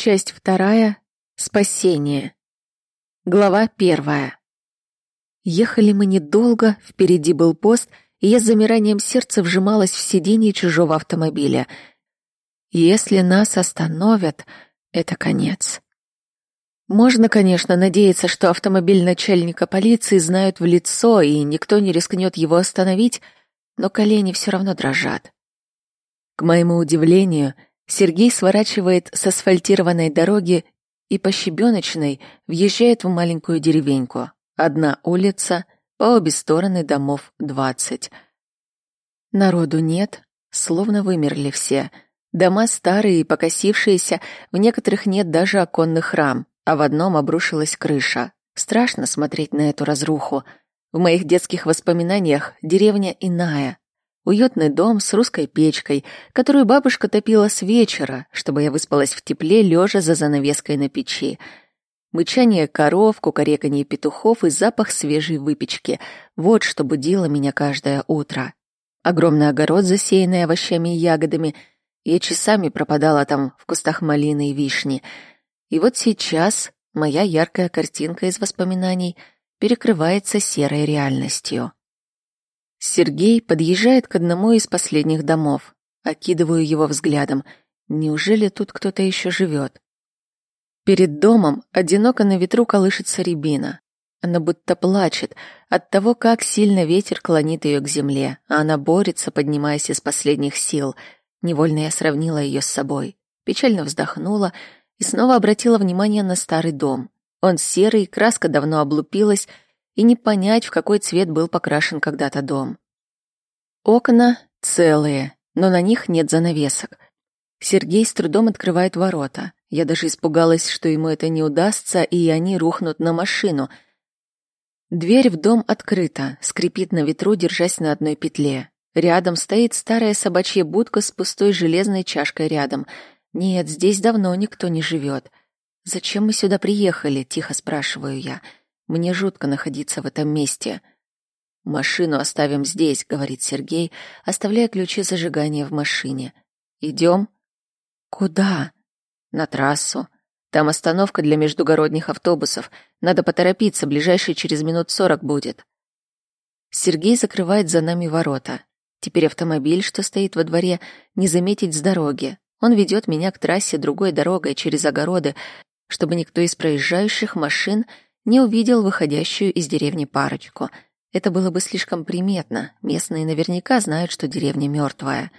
Часть вторая. Спасение. Глава первая. Ехали мы недолго, впереди был пост, и я с замиранием сердца вжималась в сиденье чужого автомобиля. Если нас остановят, это конец. Можно, конечно, надеяться, что автомобиль начальника полиции знают в лицо, и никто не рискнет его остановить, но колени все равно дрожат. К моему удивлению, Сергей сворачивает с асфальтированной дороги и по щебеночной въезжает в маленькую деревеньку. Одна улица, по обе стороны домов двадцать. Народу нет, словно вымерли все. Дома старые и покосившиеся, в некоторых нет даже оконных рам, а в одном обрушилась крыша. Страшно смотреть на эту разруху. В моих детских воспоминаниях деревня иная, Уютный дом с русской печкой, которую бабушка топила с вечера, чтобы я выспалась в тепле, лежа за занавеской на печи. Мычание коров, кукареканье петухов и запах свежей выпечки — вот что будило меня каждое утро. Огромный огород, засеянный овощами и ягодами. Я часами пропадала там в кустах малины и вишни. И вот сейчас моя яркая картинка из воспоминаний перекрывается серой реальностью. Сергей подъезжает к одному из последних домов. Окидываю его взглядом. Неужели тут кто-то еще живет? Перед домом одиноко на ветру колышется рябина. Она будто плачет от того, как сильно ветер клонит ее к земле, а она борется, поднимаясь из последних сил. Невольно я сравнила ее с собой. Печально вздохнула и снова обратила внимание на старый дом. Он серый, краска давно облупилась, и не понять, в какой цвет был покрашен когда-то дом. Окна целые, но на них нет занавесок. Сергей с трудом открывает ворота. Я даже испугалась, что ему это не удастся, и они рухнут на машину. Дверь в дом открыта, скрипит на ветру, держась на одной петле. Рядом стоит старая собачья будка с пустой железной чашкой рядом. Нет, здесь давно никто не живет. «Зачем мы сюда приехали?» — тихо спрашиваю я. Мне жутко находиться в этом месте. Машину оставим здесь, говорит Сергей, оставляя ключи зажигания в машине. Идем? Куда? На трассу. Там остановка для междугородних автобусов. Надо поторопиться, ближайший через минут сорок будет. Сергей закрывает за нами ворота. Теперь автомобиль, что стоит во дворе, не заметить с дороги. Он ведет меня к трассе другой дорогой через огороды, чтобы никто из проезжающих машин не увидел выходящую из деревни парочку. Это было бы слишком приметно. Местные наверняка знают, что деревня мертвая.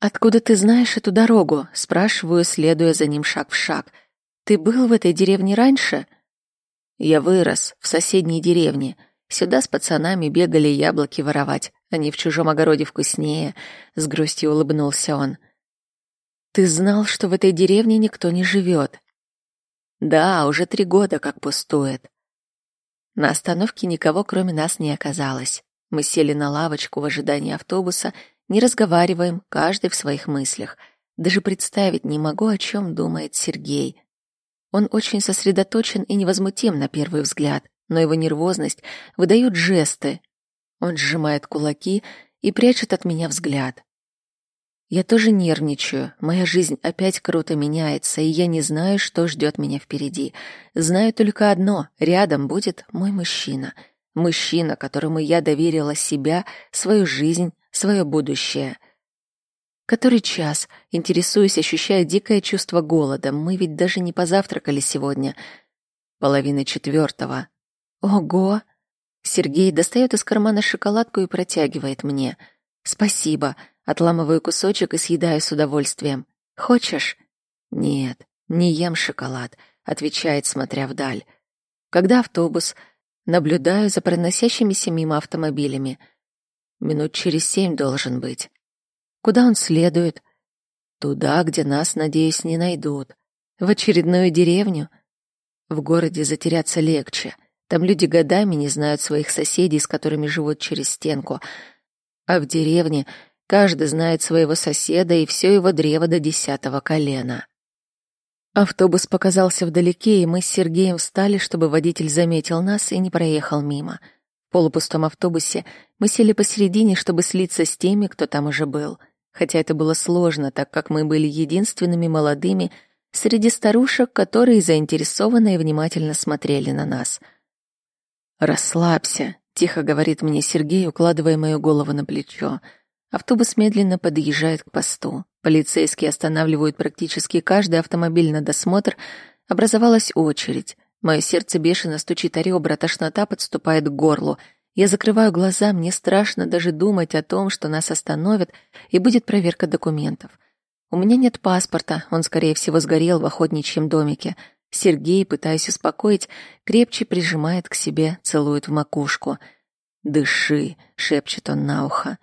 «Откуда ты знаешь эту дорогу?» — спрашиваю, следуя за ним шаг в шаг. «Ты был в этой деревне раньше?» «Я вырос в соседней деревне. Сюда с пацанами бегали яблоки воровать. Они в чужом огороде вкуснее», — с грустью улыбнулся он. «Ты знал, что в этой деревне никто не живет?» Да, уже три года как пустует. На остановке никого, кроме нас, не оказалось. Мы сели на лавочку в ожидании автобуса, не разговариваем, каждый в своих мыслях. Даже представить не могу, о чем думает Сергей. Он очень сосредоточен и невозмутим на первый взгляд, но его нервозность выдают жесты. Он сжимает кулаки и прячет от меня взгляд. Я тоже нервничаю. Моя жизнь опять круто меняется, и я не знаю, что ждет меня впереди. Знаю только одно — рядом будет мой мужчина. Мужчина, которому я доверила себя, свою жизнь, свое будущее. Который час, интересуюсь, ощущая дикое чувство голода. Мы ведь даже не позавтракали сегодня. Половина четвертого. Ого! Сергей достает из кармана шоколадку и протягивает мне. Спасибо. Отламываю кусочек и съедаю с удовольствием. Хочешь? Нет, не ем шоколад, отвечает, смотря вдаль. Когда автобус, наблюдаю за проносящимися мимо автомобилями. Минут через семь должен быть. Куда он следует? Туда, где нас, надеюсь, не найдут. В очередную деревню? В городе затеряться легче. Там люди годами не знают своих соседей, с которыми живут через стенку. А в деревне Каждый знает своего соседа и все его древо до десятого колена. Автобус показался вдалеке, и мы с Сергеем встали, чтобы водитель заметил нас и не проехал мимо. В полупустом автобусе мы сели посередине, чтобы слиться с теми, кто там уже был. Хотя это было сложно, так как мы были единственными молодыми, среди старушек, которые заинтересованно и внимательно смотрели на нас. «Расслабься», — тихо говорит мне Сергей, укладывая мою голову на плечо. Автобус медленно подъезжает к посту. Полицейские останавливают практически каждый автомобиль на досмотр. Образовалась очередь. Мое сердце бешено стучит о ребра, тошнота подступает к горлу. Я закрываю глаза, мне страшно даже думать о том, что нас остановят, и будет проверка документов. У меня нет паспорта, он, скорее всего, сгорел в охотничьем домике. Сергей, пытаясь успокоить, крепче прижимает к себе, целует в макушку. «Дыши», — шепчет он на ухо.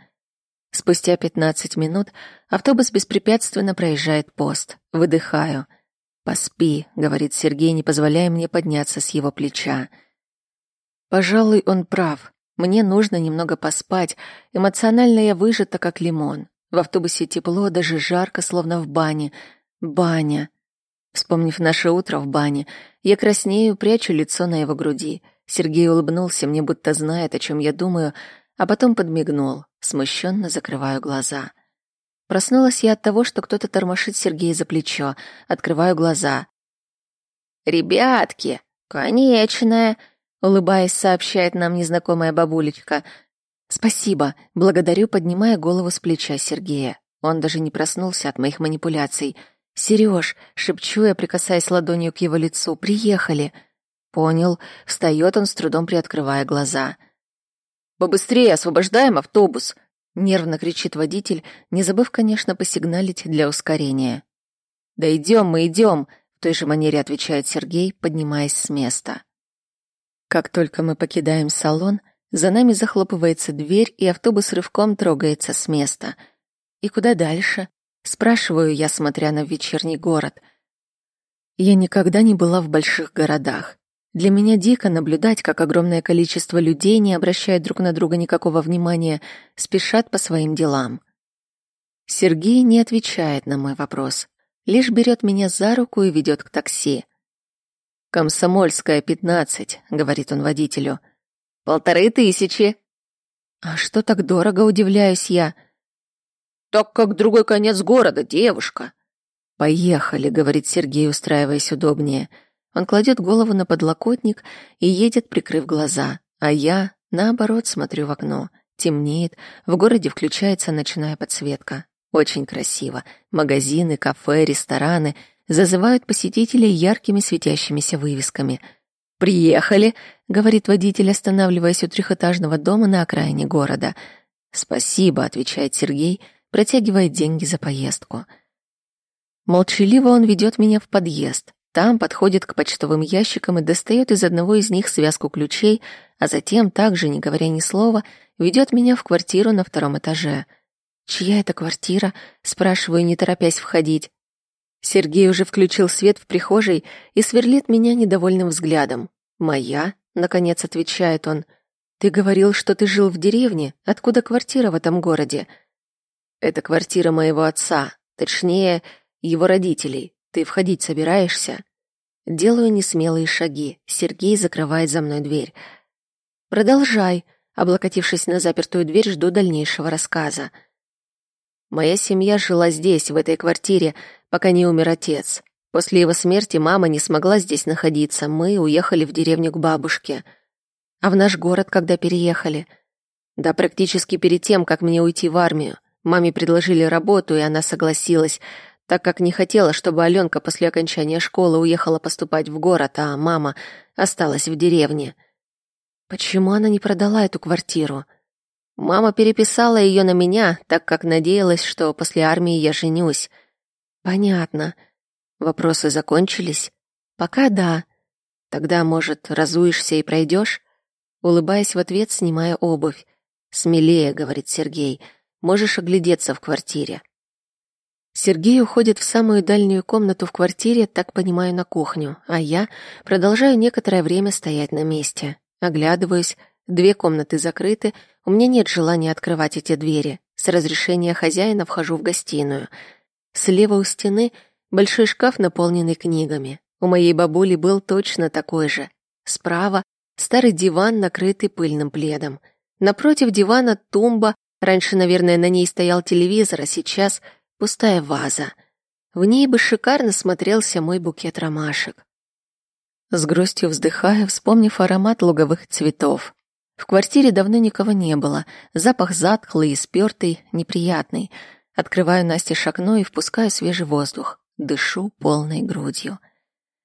Спустя пятнадцать минут автобус беспрепятственно проезжает пост. Выдыхаю. «Поспи», — говорит Сергей, не позволяя мне подняться с его плеча. Пожалуй, он прав. Мне нужно немного поспать. Эмоционально я выжата, как лимон. В автобусе тепло, даже жарко, словно в бане. Баня. Вспомнив наше утро в бане, я краснею, прячу лицо на его груди. Сергей улыбнулся мне, будто знает, о чем я думаю, а потом подмигнул. Смущенно закрываю глаза. Проснулась я от того, что кто-то тормошит Сергея за плечо. Открываю глаза. «Ребятки, конечная!» Улыбаясь, сообщает нам незнакомая бабулечка — «Спасибо», — благодарю, поднимая голову с плеча Сергея. Он даже не проснулся от моих манипуляций. «Серёж», — шепчу я, прикасаясь ладонью к его лицу, — «приехали». «Понял». Встает он, с трудом приоткрывая глаза. «Побыстрее освобождаем автобус!» — нервно кричит водитель, не забыв, конечно, посигналить для ускорения. «Да идем мы, идем!» — в той же манере отвечает Сергей, поднимаясь с места. Как только мы покидаем салон, за нами захлопывается дверь, и автобус рывком трогается с места. И куда дальше? Спрашиваю я, смотря на вечерний город. Я никогда не была в больших городах. Для меня дико наблюдать, как огромное количество людей, не обращая друг на друга никакого внимания, спешат по своим делам. Сергей не отвечает на мой вопрос, лишь берет меня за руку и ведет к такси. «Комсомольская, 15», — говорит он водителю, — Полторы тысячи. А что так дорого, удивляюсь я. Так как другой конец города, девушка. Поехали, говорит Сергей, устраиваясь удобнее. Он кладет голову на подлокотник и едет, прикрыв глаза. А я, наоборот, смотрю в окно. Темнеет, в городе включается ночная подсветка. Очень красиво. Магазины, кафе, рестораны зазывают посетителей яркими светящимися вывесками — «Приехали», — говорит водитель, останавливаясь у трехэтажного дома на окраине города. «Спасибо», — отвечает Сергей, протягивая деньги за поездку. Молчаливо он ведет меня в подъезд. Там подходит к почтовым ящикам и достает из одного из них связку ключей, а затем, также, не говоря ни слова, ведет меня в квартиру на втором этаже. «Чья это квартира?» — спрашиваю, не торопясь входить. Сергей уже включил свет в прихожей и сверлит меня недовольным взглядом. «Моя?» — наконец отвечает он. «Ты говорил, что ты жил в деревне. Откуда квартира в этом городе?» «Это квартира моего отца, точнее, его родителей. Ты входить собираешься?» Делаю несмелые шаги. Сергей закрывает за мной дверь. «Продолжай», — облокотившись на запертую дверь, жду дальнейшего рассказа. «Моя семья жила здесь, в этой квартире, пока не умер отец. После его смерти мама не смогла здесь находиться, мы уехали в деревню к бабушке. А в наш город когда переехали? Да практически перед тем, как мне уйти в армию. Маме предложили работу, и она согласилась, так как не хотела, чтобы Аленка после окончания школы уехала поступать в город, а мама осталась в деревне. Почему она не продала эту квартиру? Мама переписала ее на меня, так как надеялась, что после армии я женюсь. Понятно. Вопросы закончились? Пока да. Тогда, может, разуешься и пройдешь? Улыбаясь в ответ, снимая обувь. «Смелее», — говорит Сергей, — «можешь оглядеться в квартире». Сергей уходит в самую дальнюю комнату в квартире, так понимаю, на кухню, а я продолжаю некоторое время стоять на месте. Оглядываюсь, две комнаты закрыты, у меня нет желания открывать эти двери. С разрешения хозяина вхожу в гостиную — Слева у стены большой шкаф, наполненный книгами. У моей бабули был точно такой же. Справа старый диван, накрытый пыльным пледом. Напротив дивана тумба, раньше, наверное, на ней стоял телевизор, а сейчас пустая ваза. В ней бы шикарно смотрелся мой букет ромашек. С грустью вздыхаю, вспомнив аромат луговых цветов. В квартире давно никого не было. Запах затхлый и спёртый, неприятный. Открываю Насте окно и впускаю свежий воздух. Дышу полной грудью.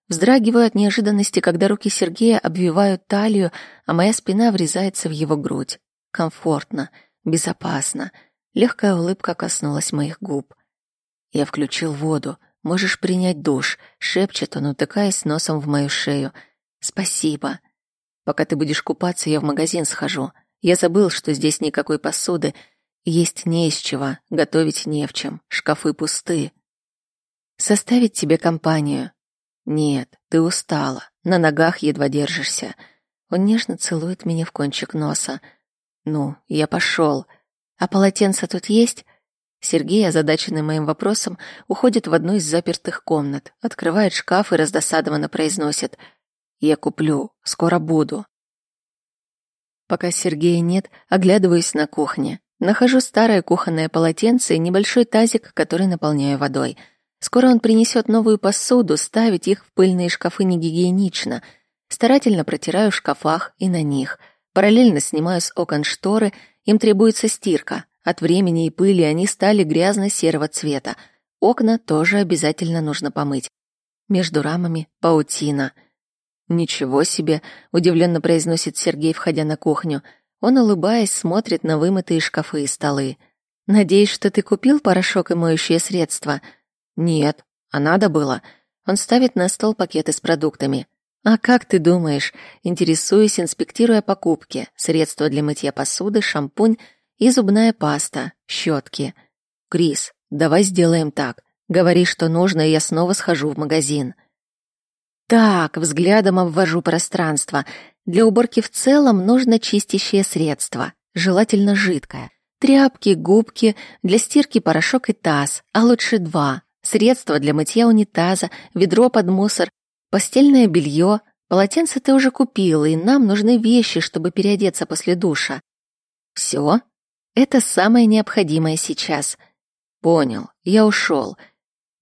Вздрагиваю от неожиданности, когда руки Сергея обвивают талию, а моя спина врезается в его грудь. Комфортно, безопасно. Легкая улыбка коснулась моих губ. Я включил воду. Можешь принять душ, шепчет он, утыкаясь носом в мою шею. Спасибо. Пока ты будешь купаться, я в магазин схожу. Я забыл, что здесь никакой посуды, есть не из чего, готовить не в чем, шкафы пусты. Составить тебе компанию? Нет, ты устала, на ногах едва держишься. Он нежно целует меня в кончик носа. Ну, я пошел. А полотенце тут есть? Сергей, озадаченный моим вопросом, уходит в одну из запертых комнат, открывает шкаф и раздосадованно произносит «Я куплю, скоро буду». Пока Сергея нет, оглядываюсь на кухне. Нахожу старое кухонное полотенце и небольшой тазик, который наполняю водой. Скоро он принесет новую посуду, ставить их в пыльные шкафы не гигиенично. Старательно протираю в шкафах и на них. Параллельно снимаю с окон шторы, им требуется стирка, от времени и пыли они стали грязно-серого цвета. Окна тоже обязательно нужно помыть. Между рамами паутина. «Ничего себе!» — удивленно произносит Сергей, входя на кухню. Он, улыбаясь, смотрит на вымытые шкафы и столы. «Надеюсь, что ты купил порошок и моющее средство?» «Нет, а надо было». Он ставит на стол пакеты с продуктами. «А как ты думаешь?» Интересуюсь, инспектируя покупки. Средства для мытья посуды, шампунь — и зубная паста, щетки. Крис, давай сделаем так. Говори, что нужно, и я снова схожу в магазин. Так, взглядом обвожу пространство. Для уборки в целом нужно чистящее средство, желательно жидкое. Тряпки, губки, для стирки порошок и таз, а лучше два. Средства для мытья унитаза, ведро под мусор, постельное белье. Полотенце ты уже купил, и нам нужны вещи, чтобы переодеться после душа. Все? Это самое необходимое сейчас. Понял, я ушел.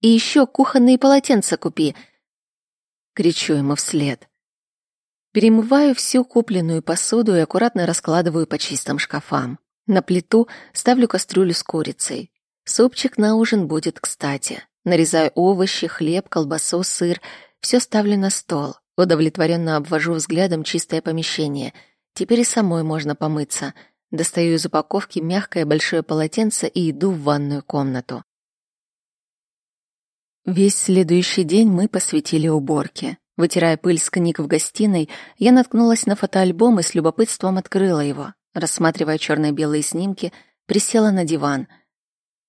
И еще кухонные полотенца купи. Кричу ему вслед. Перемываю всю купленную посуду и аккуратно раскладываю по чистым шкафам. На плиту ставлю кастрюлю с курицей. Супчик на ужин будет кстати. Нарезаю овощи, хлеб, колбасу, сыр. Все ставлю на стол. Удовлетворенно обвожу взглядом чистое помещение. Теперь и самой можно помыться — Достаю из упаковки мягкое большое полотенце и иду в ванную комнату. Весь следующий день мы посвятили уборке. Вытирая пыль с книг в гостиной, я наткнулась на фотоальбом и с любопытством открыла его. Рассматривая черно-белые снимки, присела на диван.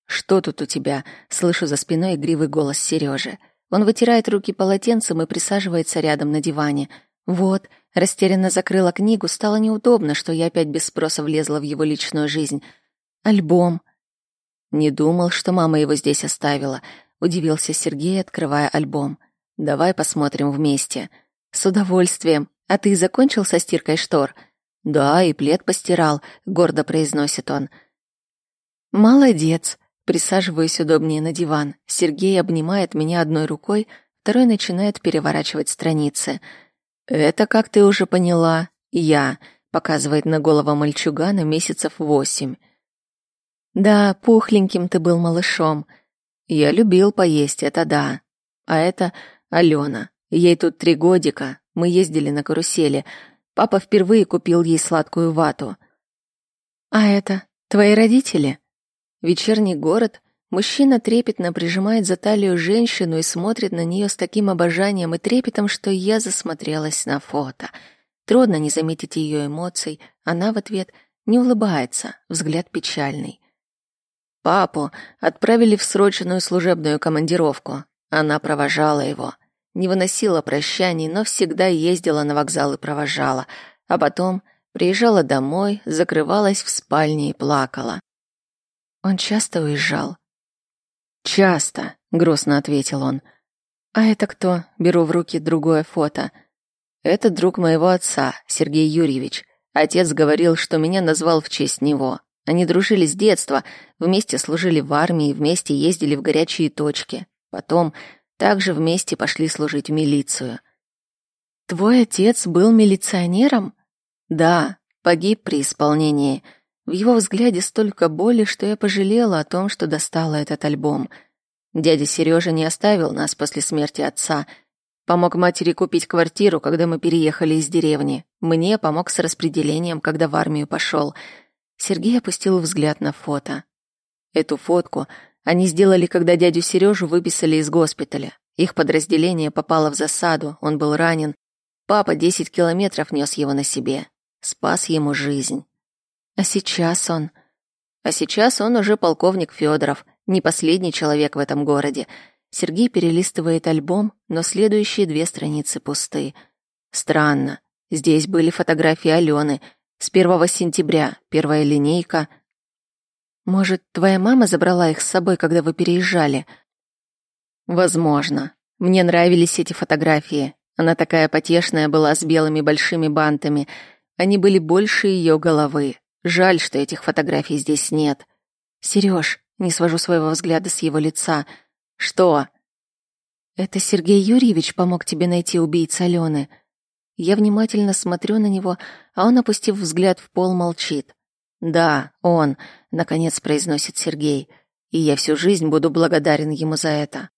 «Что тут у тебя?» — слышу за спиной игривый голос Сережи. Он вытирает руки полотенцем и присаживается рядом на диване. «Вот», Растерянно закрыла книгу, стало неудобно, что я опять без спроса влезла в его личную жизнь. Альбом. Не думал, что мама его здесь оставила. Удивился Сергей, открывая альбом. Давай посмотрим вместе. С удовольствием. А ты закончил со стиркой штор? Да, и плед постирал, гордо произносит он. Молодец. Присаживаюсь удобнее на диван. Сергей обнимает меня одной рукой, второй начинает переворачивать страницы. «Это, как ты уже поняла, я», — показывает на голову мальчугана месяцев восемь. «Да, пухленьким ты был малышом. Я любил поесть, это да. А это Алена. Ей тут три годика. Мы ездили на карусели. Папа впервые купил ей сладкую вату. А это твои родители? Вечерний город Мужчина трепетно прижимает за талию женщину и смотрит на нее с таким обожанием и трепетом, что я засмотрелась на фото. Трудно не заметить ее эмоций, она в ответ не улыбается, взгляд печальный. Папу отправили в срочную служебную командировку. Она провожала его. Не выносила прощаний, но всегда ездила на вокзал и провожала. А потом приезжала домой, закрывалась в спальне и плакала. Он часто уезжал. «Часто», — грустно ответил он. «А это кто?» — беру в руки другое фото. «Это друг моего отца, Сергей Юрьевич. Отец говорил, что меня назвал в честь него. Они дружили с детства, вместе служили в армии, вместе ездили в горячие точки. Потом также вместе пошли служить в милицию. Твой отец был милиционером? Да, погиб при исполнении. В его взгляде столько боли, что я пожалела о том, что достала этот альбом. Дядя Сережа не оставил нас после смерти отца. Помог матери купить квартиру, когда мы переехали из деревни. Мне помог с распределением, когда в армию пошел. Сергей опустил взгляд на фото. Эту фотку они сделали, когда дядю Сережу выписали из госпиталя. Их подразделение попало в засаду, он был ранен. Папа десять километров нес его на себе. Спас ему жизнь. А сейчас он... А сейчас он уже полковник Федоров, не последний человек в этом городе. Сергей перелистывает альбом, но следующие две страницы пусты. Странно. Здесь были фотографии Алены. С первого сентября, первая линейка. Может, твоя мама забрала их с собой, когда вы переезжали? Возможно. Мне нравились эти фотографии. Она такая потешная была с белыми большими бантами. Они были больше ее головы. Жаль, что этих фотографий здесь нет. Сереж, не свожу своего взгляда с его лица. Что? Это Сергей Юрьевич помог тебе найти убийцу Алены. Я внимательно смотрю на него, а он, опустив взгляд в пол, молчит. Да, он, наконец произносит Сергей, и я всю жизнь буду благодарен ему за это.